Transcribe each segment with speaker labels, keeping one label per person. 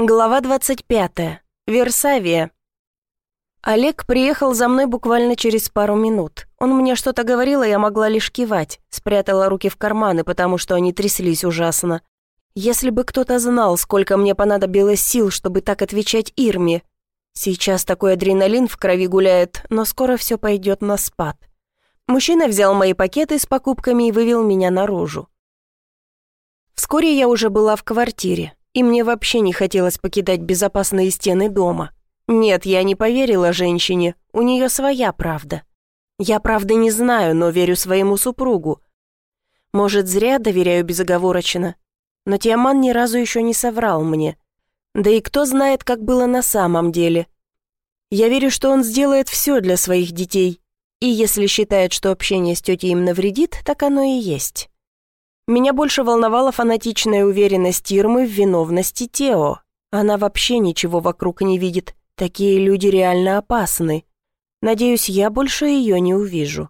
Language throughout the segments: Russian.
Speaker 1: Глава 25. Версавия. Олег приехал за мной буквально через пару минут. Он мне что-то говорил, и я могла лишь кивать. Спрятала руки в карманы, потому что они тряслись ужасно. Если бы кто-то знал, сколько мне понадобилось сил, чтобы так отвечать Ирме. Сейчас такой адреналин в крови гуляет, но скоро все пойдет на спад. Мужчина взял мои пакеты с покупками и вывел меня наружу. Вскоре я уже была в квартире и мне вообще не хотелось покидать безопасные стены дома. Нет, я не поверила женщине, у нее своя правда. Я правды не знаю, но верю своему супругу. Может, зря доверяю безоговорочно, но Тиаман ни разу еще не соврал мне. Да и кто знает, как было на самом деле. Я верю, что он сделает все для своих детей, и если считает, что общение с тетей им навредит, так оно и есть. Меня больше волновала фанатичная уверенность Ирмы в виновности Тео. Она вообще ничего вокруг не видит. Такие люди реально опасны. Надеюсь, я больше ее не увижу.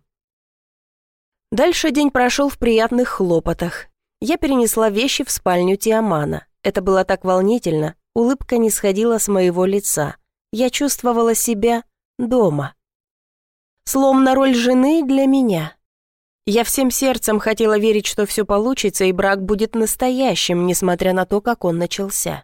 Speaker 1: Дальше день прошел в приятных хлопотах. Я перенесла вещи в спальню Тиамана. Это было так волнительно, улыбка не сходила с моего лица. Я чувствовала себя дома. Словно роль жены для меня. Я всем сердцем хотела верить, что все получится и брак будет настоящим, несмотря на то, как он начался.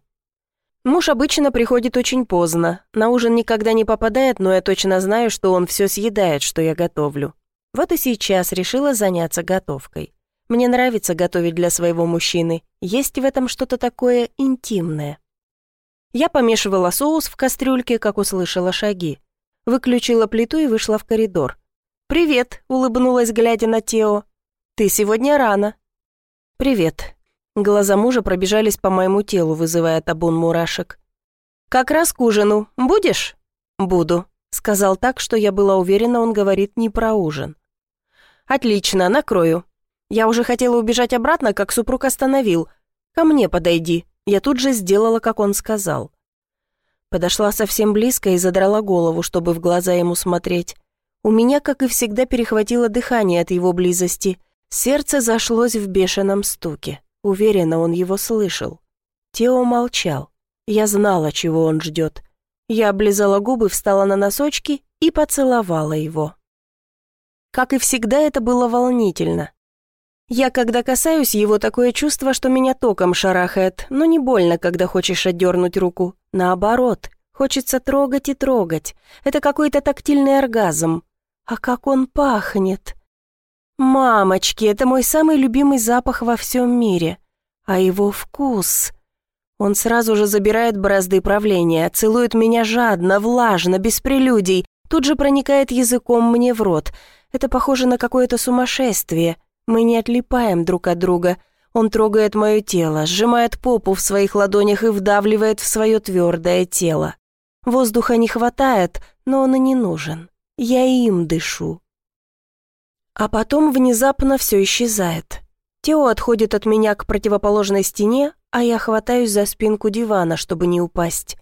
Speaker 1: Муж обычно приходит очень поздно, на ужин никогда не попадает, но я точно знаю, что он все съедает, что я готовлю. Вот и сейчас решила заняться готовкой. Мне нравится готовить для своего мужчины, есть в этом что-то такое интимное. Я помешивала соус в кастрюльке, как услышала шаги. Выключила плиту и вышла в коридор. «Привет», — улыбнулась, глядя на Тео. «Ты сегодня рано». «Привет». Глаза мужа пробежались по моему телу, вызывая табун мурашек. «Как раз к ужину. Будешь?» «Буду», — сказал так, что я была уверена, он говорит не про ужин. «Отлично, накрою». Я уже хотела убежать обратно, как супруг остановил. «Ко мне подойди». Я тут же сделала, как он сказал. Подошла совсем близко и задрала голову, чтобы в глаза ему смотреть. У меня, как и всегда, перехватило дыхание от его близости. Сердце зашлось в бешеном стуке. Уверенно он его слышал. Тео молчал. Я знала, чего он ждет. Я облизала губы, встала на носочки и поцеловала его. Как и всегда, это было волнительно. Я, когда касаюсь его, такое чувство, что меня током шарахает, но не больно, когда хочешь отдернуть руку. Наоборот, хочется трогать и трогать. Это какой-то тактильный оргазм. А как он пахнет! Мамочки, это мой самый любимый запах во всем мире. А его вкус... Он сразу же забирает бразды правления, целует меня жадно, влажно, без прелюдий, тут же проникает языком мне в рот. Это похоже на какое-то сумасшествие. Мы не отлипаем друг от друга. Он трогает мое тело, сжимает попу в своих ладонях и вдавливает в свое твердое тело. Воздуха не хватает, но он и не нужен. Я им дышу. А потом внезапно все исчезает. Тео отходит от меня к противоположной стене, а я хватаюсь за спинку дивана, чтобы не упасть.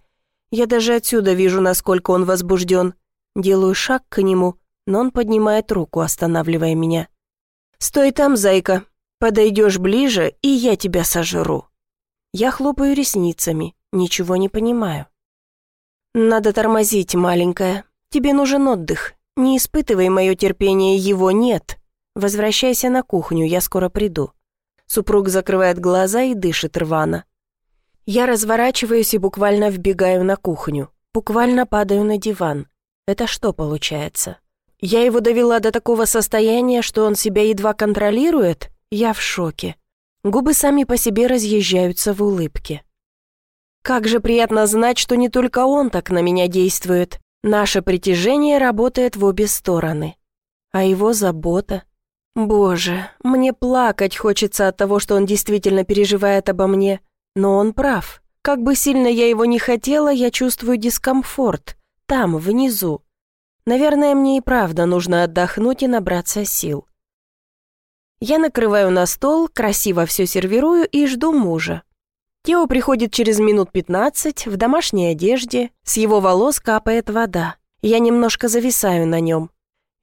Speaker 1: Я даже отсюда вижу, насколько он возбужден. Делаю шаг к нему, но он поднимает руку, останавливая меня. «Стой там, зайка. Подойдешь ближе, и я тебя сожру». Я хлопаю ресницами, ничего не понимаю. «Надо тормозить, маленькая. Тебе нужен отдых. Не испытывай мое терпение, его нет. Возвращайся на кухню, я скоро приду». Супруг закрывает глаза и дышит рвано. Я разворачиваюсь и буквально вбегаю на кухню. Буквально падаю на диван. Это что получается? Я его довела до такого состояния, что он себя едва контролирует? Я в шоке. Губы сами по себе разъезжаются в улыбке. Как же приятно знать, что не только он так на меня действует. Наше притяжение работает в обе стороны. А его забота... Боже, мне плакать хочется от того, что он действительно переживает обо мне. Но он прав. Как бы сильно я его не хотела, я чувствую дискомфорт. Там, внизу. Наверное, мне и правда нужно отдохнуть и набраться сил. Я накрываю на стол, красиво все сервирую и жду мужа. Тео приходит через минут пятнадцать в домашней одежде, с его волос капает вода. Я немножко зависаю на нем.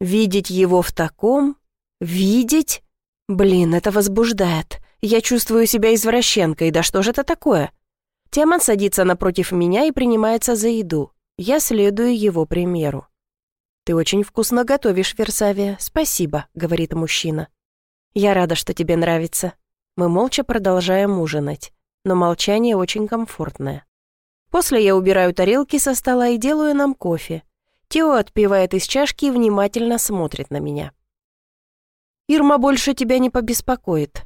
Speaker 1: Видеть его в таком... Видеть? Блин, это возбуждает. Я чувствую себя извращенкой, да что же это такое? Тиаман садится напротив меня и принимается за еду. Я следую его примеру. «Ты очень вкусно готовишь, Версавия, спасибо», — говорит мужчина. «Я рада, что тебе нравится». Мы молча продолжаем ужинать, но молчание очень комфортное. После я убираю тарелки со стола и делаю нам кофе. Тео отпивает из чашки и внимательно смотрит на меня. «Ирма больше тебя не побеспокоит».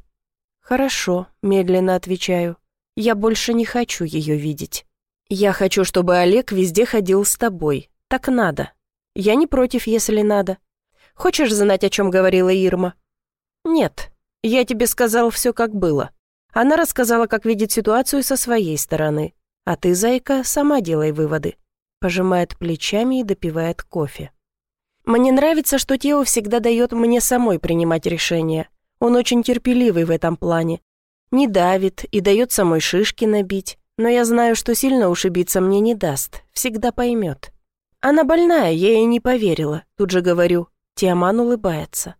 Speaker 1: «Хорошо», — медленно отвечаю. «Я больше не хочу ее видеть. Я хочу, чтобы Олег везде ходил с тобой. Так надо. Я не против, если надо. Хочешь знать, о чем говорила Ирма?» «Нет. Я тебе сказал все, как было. Она рассказала, как видит ситуацию со своей стороны. А ты, зайка, сама делай выводы». Пожимает плечами и допивает кофе. Мне нравится, что Тео всегда дает мне самой принимать решения. Он очень терпеливый в этом плане. Не давит и дает самой шишки набить. Но я знаю, что сильно ушибиться мне не даст. Всегда поймет. Она больная, я ей не поверила. Тут же говорю. Тиаман улыбается.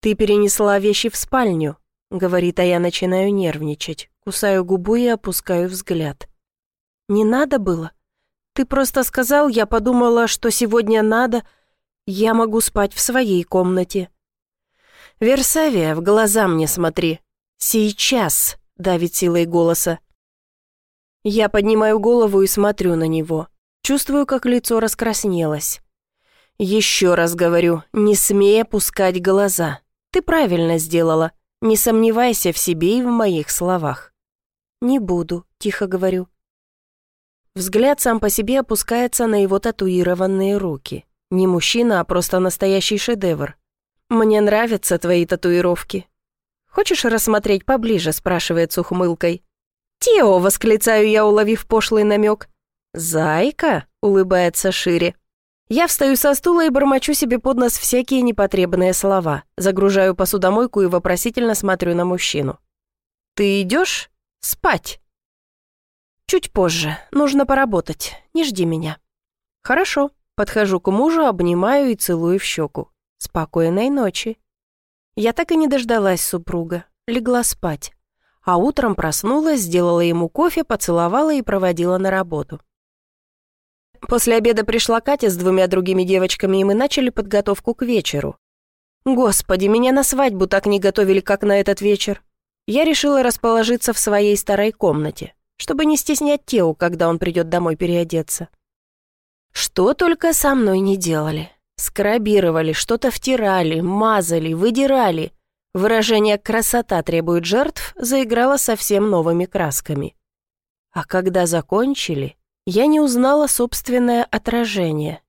Speaker 1: «Ты перенесла вещи в спальню», — говорит, а я начинаю нервничать. Кусаю губу и опускаю взгляд. «Не надо было? Ты просто сказал, я подумала, что сегодня надо...» Я могу спать в своей комнате. Версавия, в глаза мне смотри. Сейчас, давит силой голоса. Я поднимаю голову и смотрю на него. Чувствую, как лицо раскраснелось. Еще раз говорю, не смей опускать глаза. Ты правильно сделала. Не сомневайся в себе и в моих словах. Не буду, тихо говорю. Взгляд сам по себе опускается на его татуированные руки. Не мужчина, а просто настоящий шедевр. Мне нравятся твои татуировки. Хочешь рассмотреть поближе, спрашивает с ухмылкой. Тео, восклицаю я, уловив пошлый намек. Зайка, улыбается шире. Я встаю со стула и бормочу себе под нос всякие непотребные слова, загружаю посудомойку и вопросительно смотрю на мужчину. «Ты идешь? Спать?» «Чуть позже. Нужно поработать. Не жди меня». «Хорошо», Подхожу к мужу, обнимаю и целую в щеку. Спокойной ночи. Я так и не дождалась супруга. Легла спать. А утром проснулась, сделала ему кофе, поцеловала и проводила на работу. После обеда пришла Катя с двумя другими девочками, и мы начали подготовку к вечеру. Господи, меня на свадьбу так не готовили, как на этот вечер. Я решила расположиться в своей старой комнате, чтобы не стеснять Тео, когда он придет домой переодеться. Что только со мной не делали. Скрабировали, что-то втирали, мазали, выдирали. Выражение «красота требует жертв» заиграло совсем новыми красками. А когда закончили, я не узнала собственное отражение.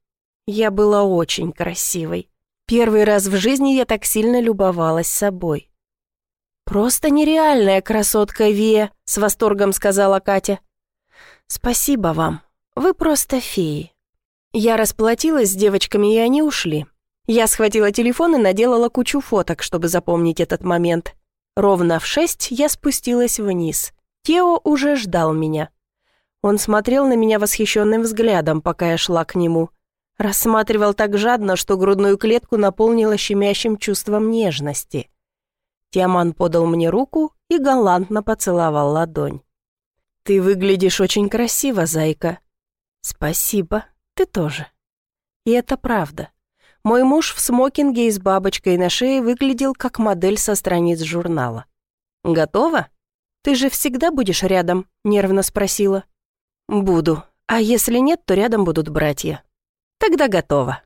Speaker 1: Я была очень красивой. Первый раз в жизни я так сильно любовалась собой. «Просто нереальная красотка Вия», — с восторгом сказала Катя. «Спасибо вам. Вы просто феи». Я расплатилась с девочками, и они ушли. Я схватила телефон и наделала кучу фоток, чтобы запомнить этот момент. Ровно в шесть я спустилась вниз. Тео уже ждал меня. Он смотрел на меня восхищенным взглядом, пока я шла к нему. Рассматривал так жадно, что грудную клетку наполнило щемящим чувством нежности. Тиаман подал мне руку и галантно поцеловал ладонь. «Ты выглядишь очень красиво, зайка». «Спасибо», ты тоже. И это правда. Мой муж в смокинге и с бабочкой на шее выглядел как модель со страниц журнала. «Готова? Ты же всегда будешь рядом?» — нервно спросила. «Буду. А если нет, то рядом будут братья». «Тогда готова».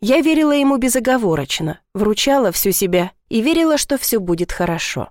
Speaker 1: Я верила ему безоговорочно, вручала всю себя и верила, что все будет хорошо.